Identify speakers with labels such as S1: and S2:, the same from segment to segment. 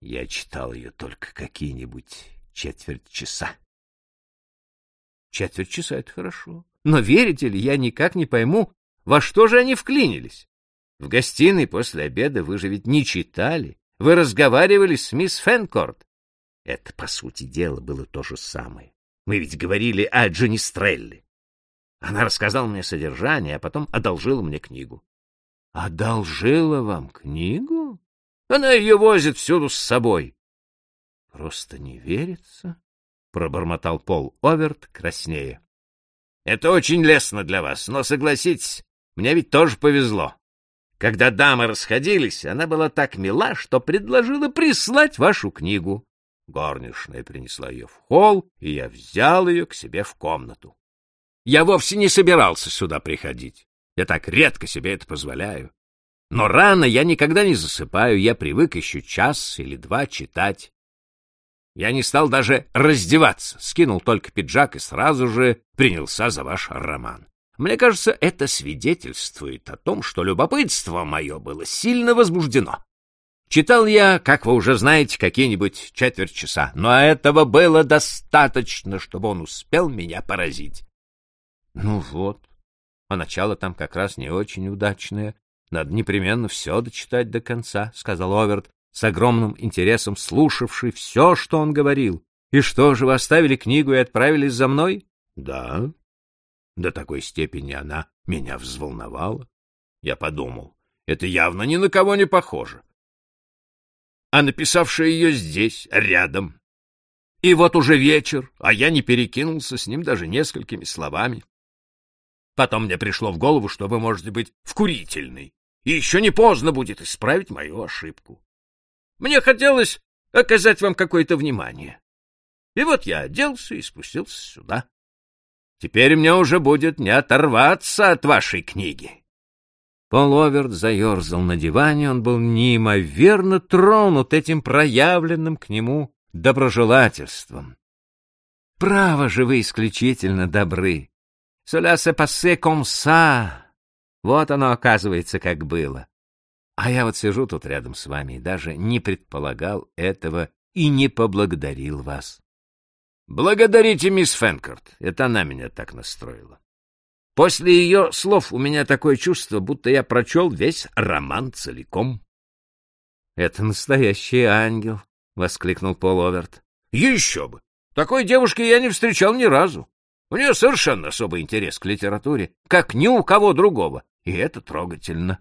S1: Я читал ее только какие-нибудь четверть часа.
S2: Четверть часа — это хорошо. Но верите ли, я никак не пойму, во что же они вклинились. В гостиной после обеда вы же ведь не читали. Вы разговаривали с мисс Фенкорт.
S1: Это, по сути дела, было то же самое. Мы ведь говорили о Джонни Стрелли. Она рассказала мне содержание, а потом одолжила мне книгу.
S2: — Одолжила вам книгу? Она ее возит всюду с собой. — Просто не верится, — пробормотал Пол Оверт краснее. — Это очень лестно для вас, но согласитесь, мне ведь тоже повезло. Когда дамы расходились, она была так мила, что предложила прислать вашу книгу. Горничная принесла ее в холл, и я взял ее к себе в комнату. Я вовсе не собирался сюда приходить. Я так редко себе это позволяю. Но рано я никогда не засыпаю, я привык еще час или два читать. Я не стал даже раздеваться, скинул только пиджак и сразу же принялся за ваш роман. Мне кажется, это свидетельствует о том, что любопытство мое было сильно возбуждено. Читал я, как вы уже знаете, какие-нибудь четверть часа, но этого было достаточно, чтобы он успел меня поразить. Ну вот. А начало там как раз не очень удачное. Надо непременно все дочитать до конца, — сказал Оверт, с огромным интересом слушавший все, что он говорил. И что же, вы оставили книгу и отправились за мной? Да. До такой степени она меня взволновала. Я подумал, это явно ни на кого не похоже. А написавшая ее здесь, рядом. И вот уже вечер, а я не перекинулся с ним даже несколькими словами. Потом мне пришло в голову, что вы можете быть вкурительный, и еще не поздно будет исправить мою ошибку. Мне хотелось оказать вам какое-то внимание. И вот я оделся и спустился сюда. Теперь мне уже будет не оторваться от вашей книги. Пол Оверт заерзал на диване, он был неимоверно тронут этим проявленным к нему доброжелательством. Право же вы исключительно добры. Se passe comme ça. Вот оно, оказывается, как было. А я вот сижу тут рядом с вами и даже не предполагал этого и не поблагодарил вас. Благодарите мисс Фенкарт, это она меня так настроила. После ее слов у меня такое чувство, будто я прочел весь роман целиком. — Это настоящий ангел, — воскликнул Пол Оверт. — Еще бы! Такой девушки я не встречал ни разу. У нее совершенно особый интерес к литературе, как ни у кого другого, и это трогательно.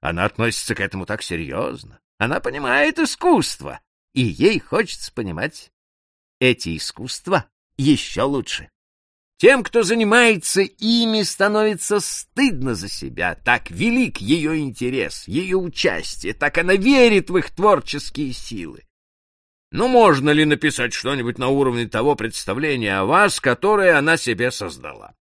S2: Она относится к этому так серьезно. Она понимает искусство, и ей хочется понимать эти искусства еще лучше. Тем, кто занимается ими, становится стыдно за себя. Так велик ее интерес, ее участие, так она верит в их творческие силы. Ну, можно ли написать что-нибудь на уровне того представления о вас, которое она себе создала?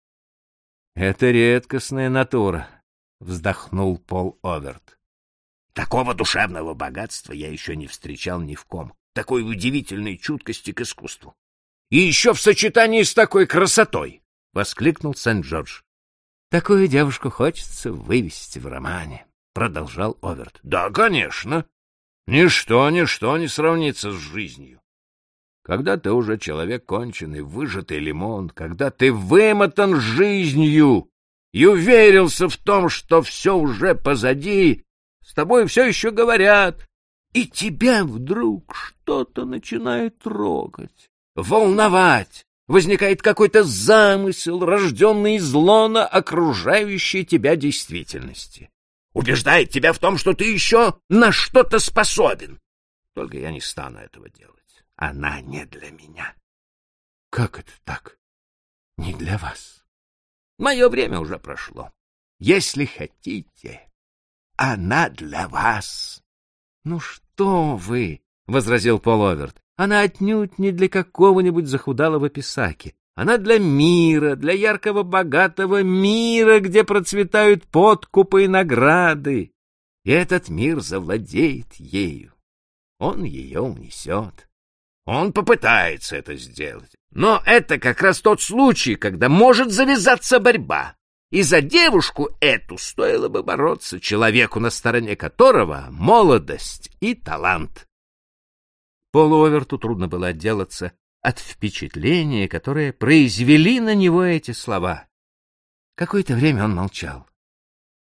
S2: — Это редкостная натура, — вздохнул Пол Оверт. — Такого душевного богатства я еще не встречал ни в ком, такой удивительной чуткости к искусству. И еще в сочетании с такой красотой! — воскликнул Сент-Джордж. — Такую девушку хочется вывести в романе, — продолжал Оверт. — Да, конечно. Ничто, ничто не сравнится с жизнью. Когда ты уже человек конченый, выжатый лимон, когда ты вымотан жизнью и уверился в том, что все уже позади, с тобой все еще говорят, и тебя вдруг что-то начинает трогать, волновать, возникает какой-то замысел, рожденный из лона окружающей тебя действительности убеждает тебя в том, что ты еще на что-то способен. Только я не стану этого делать. Она не для меня. — Как это так? Не для вас? Мое время уже прошло. Если хотите, она для вас. — Ну что вы, — возразил Половерт, — она отнюдь не для какого-нибудь захудалого писаки. Она для мира, для яркого богатого мира, где процветают подкупы и награды. И этот мир завладеет ею. Он ее унесет. Он попытается это сделать. Но это как раз тот случай, когда может завязаться борьба. И за девушку эту стоило бы бороться человеку, на стороне которого молодость и талант. Полу Оверту трудно было отделаться от впечатления, которое произвели на него эти слова. Какое-то время он молчал.